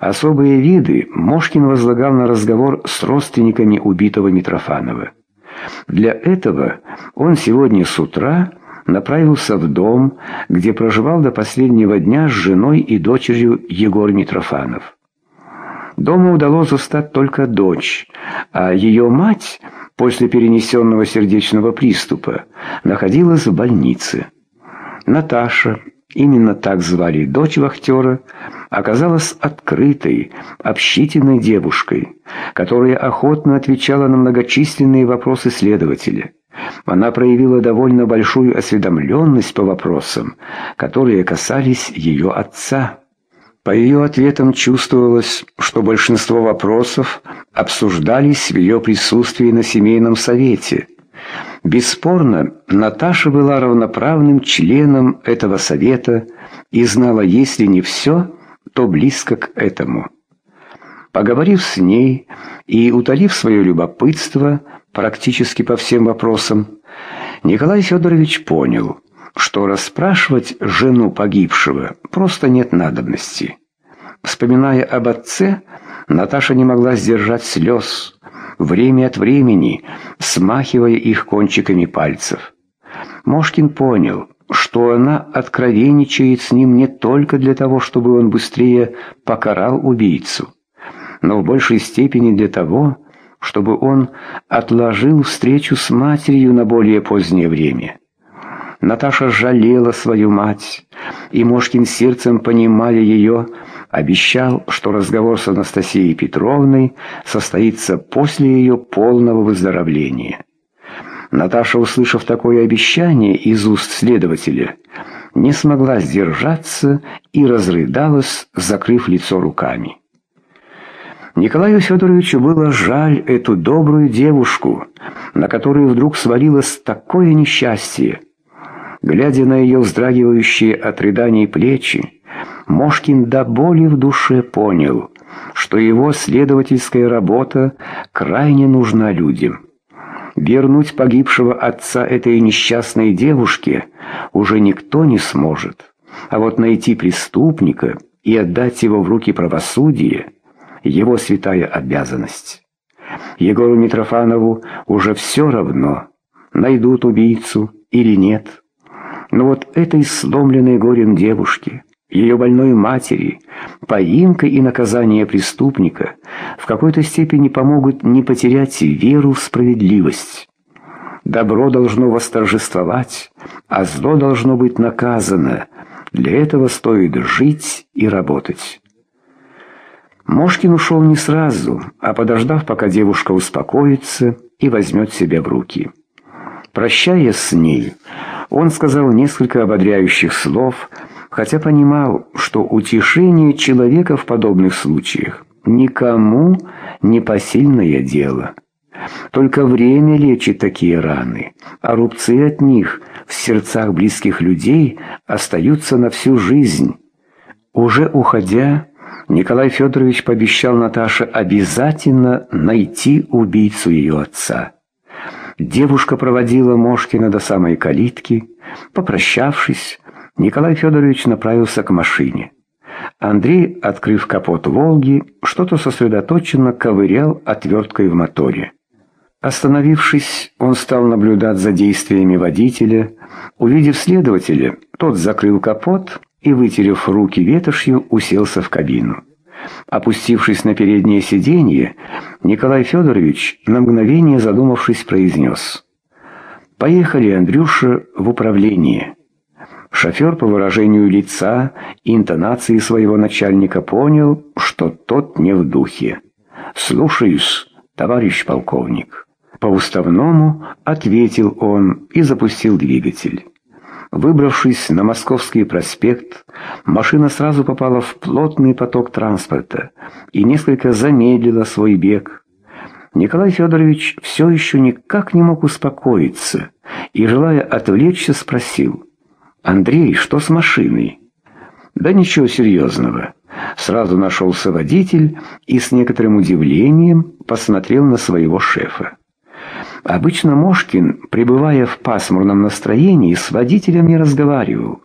Особые виды Мошкин возлагал на разговор с родственниками убитого Митрофанова. Для этого он сегодня с утра направился в дом, где проживал до последнего дня с женой и дочерью Егор Митрофанов. Дома удалось застать только дочь, а ее мать после перенесенного сердечного приступа находилась в больнице. Наташа, именно так звали дочь вахтера, оказалась открытой, общительной девушкой, которая охотно отвечала на многочисленные вопросы следователя. Она проявила довольно большую осведомленность по вопросам, которые касались ее отца. По ее ответам чувствовалось, что большинство вопросов обсуждались в ее присутствии на семейном совете. Бесспорно, Наташа была равноправным членом этого совета и знала, если не все, то близко к этому. Поговорив с ней и утолив свое любопытство практически по всем вопросам, Николай Федорович понял – что расспрашивать жену погибшего просто нет надобности. Вспоминая об отце, Наташа не могла сдержать слез, время от времени смахивая их кончиками пальцев. Мошкин понял, что она откровенничает с ним не только для того, чтобы он быстрее покарал убийцу, но в большей степени для того, чтобы он отложил встречу с матерью на более позднее время. Наташа жалела свою мать, и Мошкин сердцем, понимая ее, обещал, что разговор с Анастасией Петровной состоится после ее полного выздоровления. Наташа, услышав такое обещание из уст следователя, не смогла сдержаться и разрыдалась, закрыв лицо руками. Николаю Федоровичу было жаль эту добрую девушку, на которую вдруг свалилось такое несчастье. Глядя на ее вздрагивающие от рыданий плечи, Мошкин до боли в душе понял, что его следовательская работа крайне нужна людям. Вернуть погибшего отца этой несчастной девушке уже никто не сможет, а вот найти преступника и отдать его в руки правосудия – его святая обязанность. Егору Митрофанову уже все равно, найдут убийцу или нет – но вот этой сломленной горем девушке, ее больной матери, поимка и наказание преступника в какой-то степени помогут не потерять веру в справедливость. Добро должно восторжествовать, а зло должно быть наказано. Для этого стоит жить и работать. Мошкин ушел не сразу, а подождав, пока девушка успокоится и возьмет себя в руки. Прощаясь с ней, он сказал несколько ободряющих слов, хотя понимал, что утешение человека в подобных случаях никому не посильное дело. Только время лечит такие раны, а рубцы от них в сердцах близких людей остаются на всю жизнь. Уже уходя, Николай Федорович пообещал Наташе обязательно найти убийцу ее отца. Девушка проводила Мошкина до самой калитки. Попрощавшись, Николай Федорович направился к машине. Андрей, открыв капот «Волги», что-то сосредоточенно ковырял отверткой в моторе. Остановившись, он стал наблюдать за действиями водителя. Увидев следователя, тот закрыл капот и, вытерев руки ветошью, уселся в кабину. Опустившись на переднее сиденье, Николай Федорович, на мгновение задумавшись, произнес «Поехали, Андрюша, в управление». Шофер по выражению лица и интонации своего начальника понял, что тот не в духе. «Слушаюсь, товарищ полковник». По-уставному ответил он и запустил двигатель. Выбравшись на Московский проспект, машина сразу попала в плотный поток транспорта и несколько замедлила свой бег. Николай Федорович все еще никак не мог успокоиться и, желая отвлечься, спросил, «Андрей, что с машиной?» «Да ничего серьезного». Сразу нашелся водитель и с некоторым удивлением посмотрел на своего шефа. Обычно Мошкин, пребывая в пасмурном настроении, с водителем не разговаривал,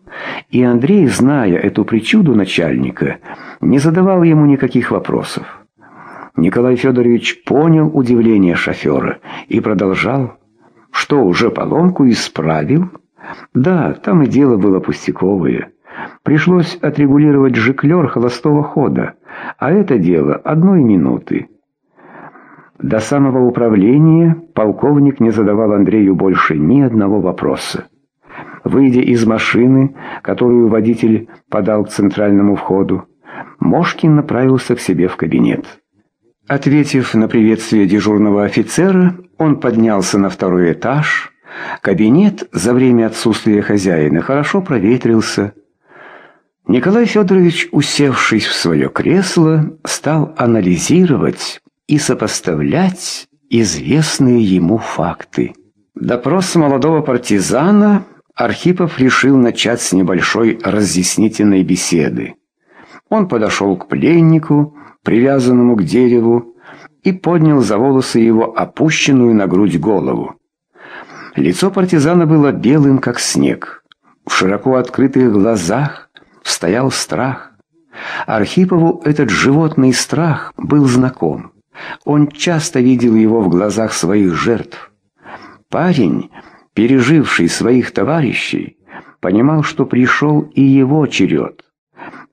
и Андрей, зная эту причуду начальника, не задавал ему никаких вопросов. Николай Федорович понял удивление шофера и продолжал. «Что, уже поломку исправил?» «Да, там и дело было пустяковое. Пришлось отрегулировать жиклер холостого хода, а это дело одной минуты». До самого управления полковник не задавал Андрею больше ни одного вопроса. Выйдя из машины, которую водитель подал к центральному входу, Мошкин направился к себе в кабинет. Ответив на приветствие дежурного офицера, он поднялся на второй этаж. Кабинет за время отсутствия хозяина хорошо проветрился. Николай Федорович, усевшись в свое кресло, стал анализировать и сопоставлять известные ему факты. Допрос молодого партизана Архипов решил начать с небольшой разъяснительной беседы. Он подошел к пленнику, привязанному к дереву, и поднял за волосы его опущенную на грудь голову. Лицо партизана было белым, как снег. В широко открытых глазах стоял страх. Архипову этот животный страх был знаком. Он часто видел его в глазах своих жертв. Парень, переживший своих товарищей, понимал, что пришел и его черед.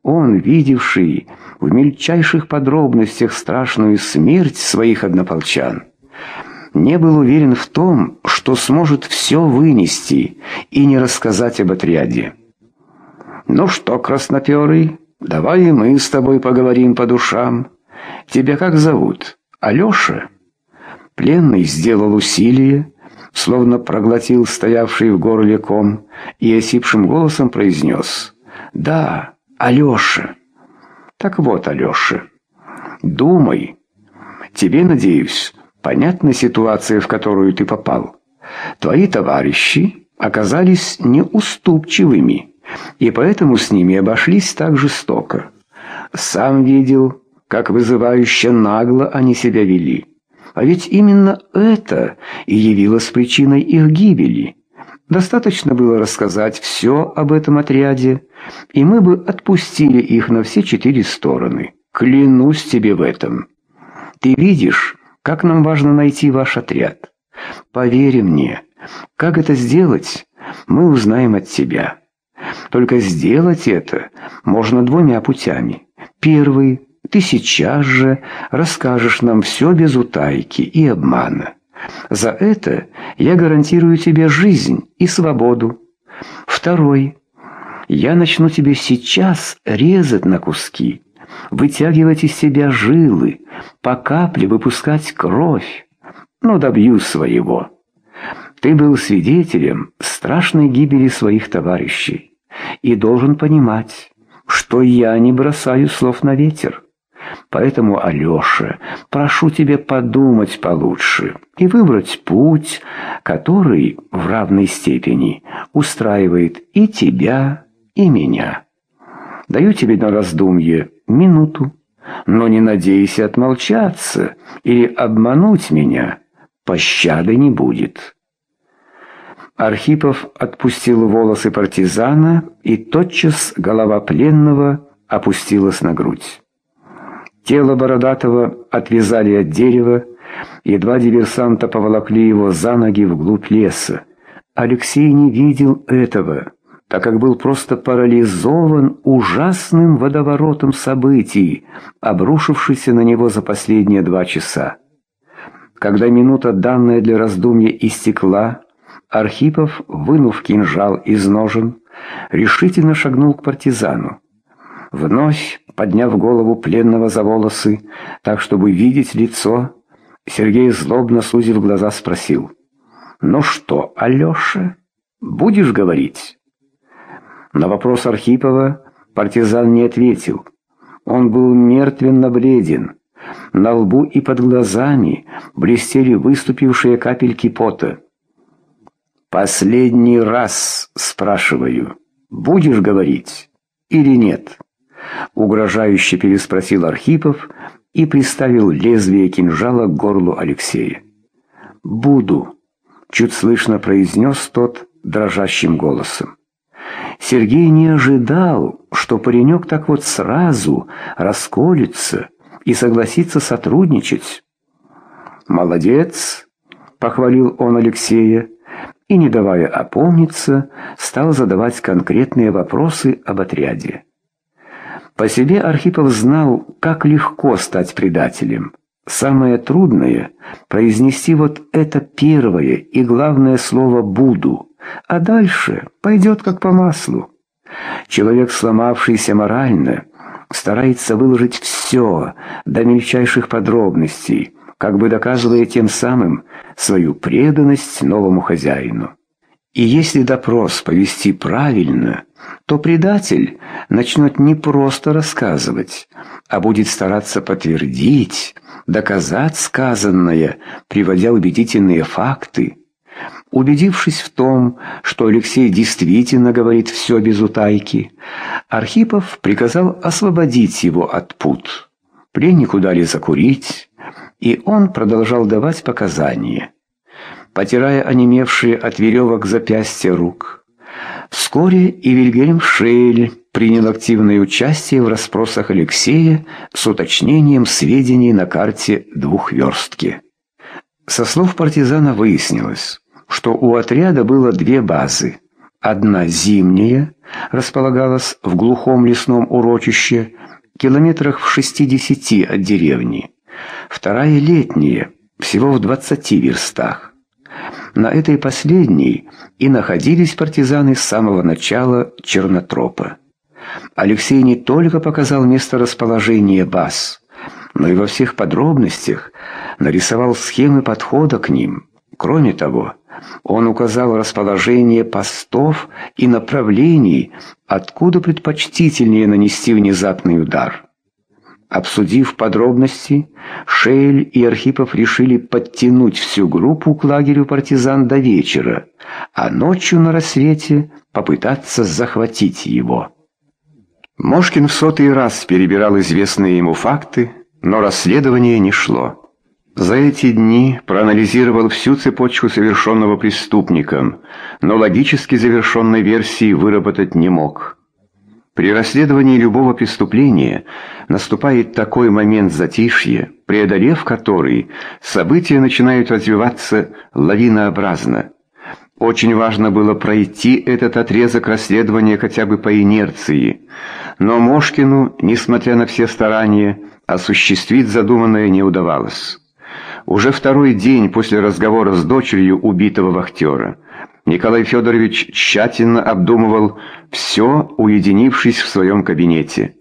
Он, видевший в мельчайших подробностях страшную смерть своих однополчан, не был уверен в том, что сможет все вынести и не рассказать об отряде. «Ну что, красноперый, давай мы с тобой поговорим по душам». «Тебя как зовут? Алёша?» Пленный сделал усилие, словно проглотил стоявший в горле ком, и осипшим голосом произнес «Да, Алёша». «Так вот, Алёша, думай. Тебе, надеюсь, понятна ситуация, в которую ты попал. Твои товарищи оказались неуступчивыми, и поэтому с ними обошлись так жестоко. Сам видел, как вызывающе нагло они себя вели. А ведь именно это и явилось причиной их гибели. Достаточно было рассказать все об этом отряде, и мы бы отпустили их на все четыре стороны. Клянусь тебе в этом. Ты видишь, как нам важно найти ваш отряд. Поверь мне, как это сделать, мы узнаем от тебя. Только сделать это можно двумя путями. Первый ты сейчас же расскажешь нам все без утайки и обмана. За это я гарантирую тебе жизнь и свободу. Второй. Я начну тебе сейчас резать на куски, вытягивать из себя жилы, по капле выпускать кровь, но добьюсь своего. Ты был свидетелем страшной гибели своих товарищей и должен понимать, что я не бросаю слов на ветер. Поэтому, Алёша, прошу тебя подумать получше и выбрать путь, который в равной степени устраивает и тебя, и меня. Даю тебе на раздумье минуту, но не надейся отмолчаться или обмануть меня. Пощады не будет». Архипов отпустил волосы партизана, и тотчас голова пленного опустилась на грудь. Тело Бородатого отвязали от дерева, и два диверсанта поволокли его за ноги вглубь леса. Алексей не видел этого, так как был просто парализован ужасным водоворотом событий, обрушившийся на него за последние два часа. Когда минута, данная для раздумья, истекла, Архипов, вынув кинжал из ножен, решительно шагнул к партизану. Вновь, подняв голову пленного за волосы, так, чтобы видеть лицо, Сергей, злобно сузив глаза, спросил. «Ну что, Алеша, будешь говорить?» На вопрос Архипова партизан не ответил. Он был мертвенно бледен. На лбу и под глазами блестели выступившие капельки пота. «Последний раз спрашиваю, будешь говорить или нет?» Угрожающе переспросил Архипов и приставил лезвие кинжала к горлу Алексея. «Буду», — чуть слышно произнес тот дрожащим голосом. Сергей не ожидал, что паренек так вот сразу расколется и согласится сотрудничать. «Молодец!» — похвалил он Алексея и, не давая опомниться, стал задавать конкретные вопросы об отряде. По себе Архипов знал, как легко стать предателем. Самое трудное — произнести вот это первое и главное слово «буду», а дальше пойдет как по маслу. Человек, сломавшийся морально, старается выложить все до мельчайших подробностей, как бы доказывая тем самым свою преданность новому хозяину. И если допрос повести правильно, то предатель начнет не просто рассказывать, а будет стараться подтвердить, доказать сказанное, приводя убедительные факты. Убедившись в том, что Алексей действительно говорит все без утайки, Архипов приказал освободить его от пут. Пленнику дали закурить, и он продолжал давать показания потирая онемевшие от веревок запястья рук. Вскоре и Вильгельм Шейль принял активное участие в расспросах Алексея с уточнением сведений на карте двухверстки. Со слов партизана выяснилось, что у отряда было две базы. Одна зимняя располагалась в глухом лесном урочище, километрах в 60 от деревни. Вторая летняя, всего в 20 верстах. На этой последней и находились партизаны с самого начала Чернотропа. Алексей не только показал место расположения баз, но и во всех подробностях нарисовал схемы подхода к ним. Кроме того, он указал расположение постов и направлений, откуда предпочтительнее нанести внезапный удар. Обсудив подробности, Шейль и Архипов решили подтянуть всю группу к лагерю партизан до вечера, а ночью на рассвете попытаться захватить его. Мошкин в сотый раз перебирал известные ему факты, но расследование не шло. За эти дни проанализировал всю цепочку совершенного преступником, но логически завершенной версии выработать не мог. При расследовании любого преступления наступает такой момент затишья, преодолев который события начинают развиваться лавинообразно. Очень важно было пройти этот отрезок расследования хотя бы по инерции, но Мошкину, несмотря на все старания, осуществить задуманное не удавалось. Уже второй день после разговора с дочерью убитого вахтера Николай Федорович тщательно обдумывал все, уединившись в своем кабинете.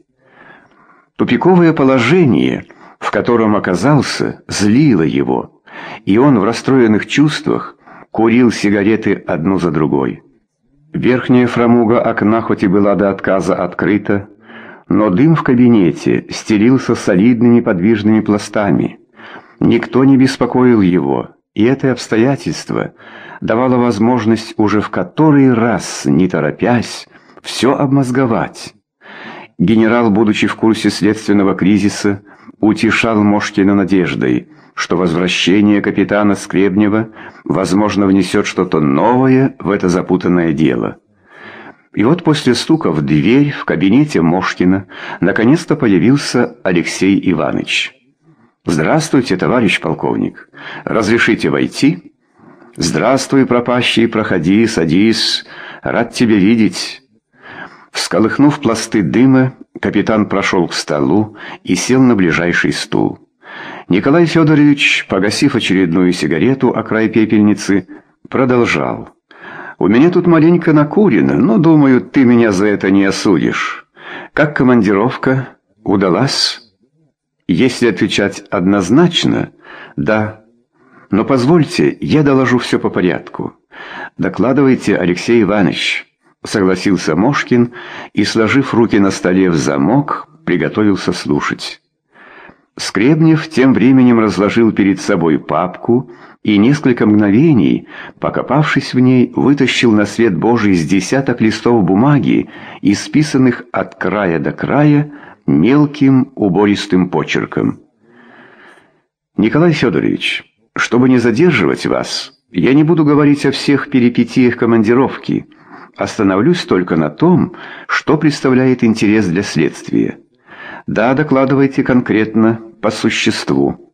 Тупиковое положение, в котором оказался, злило его, и он в расстроенных чувствах курил сигареты одну за другой. Верхняя фрамуга окна хоть и была до отказа открыта, но дым в кабинете стелился солидными подвижными пластами. Никто не беспокоил его, и это обстоятельство давало возможность уже в который раз, не торопясь, все обмозговать. Генерал, будучи в курсе следственного кризиса, утешал Мошкина надеждой, что возвращение капитана Скребнева, возможно, внесет что-то новое в это запутанное дело. И вот после стука в дверь в кабинете Мошкина наконец-то появился Алексей Иванович. «Здравствуйте, товарищ полковник. Разрешите войти?» «Здравствуй, пропащий, проходи, садись. Рад тебя видеть». Всколыхнув пласты дыма, капитан прошел к столу и сел на ближайший стул. Николай Федорович, погасив очередную сигарету о край пепельницы, продолжал. «У меня тут маленько накурено, но, думаю, ты меня за это не осудишь. Как командировка? Удалась?» Если отвечать однозначно, да. Но позвольте, я доложу все по порядку. Докладывайте, Алексей Иванович, согласился Мошкин и, сложив руки на столе в замок, приготовился слушать. Скребнев тем временем разложил перед собой папку и несколько мгновений, покопавшись в ней, вытащил на свет Божий с десяток листов бумаги, исписанных от края до края, мелким убористым почерком. «Николай Федорович, Чтобы не задерживать вас, я не буду говорить о всех перипетиях командировки. Остановлюсь только на том, что представляет интерес для следствия. Да, докладывайте конкретно, по существу.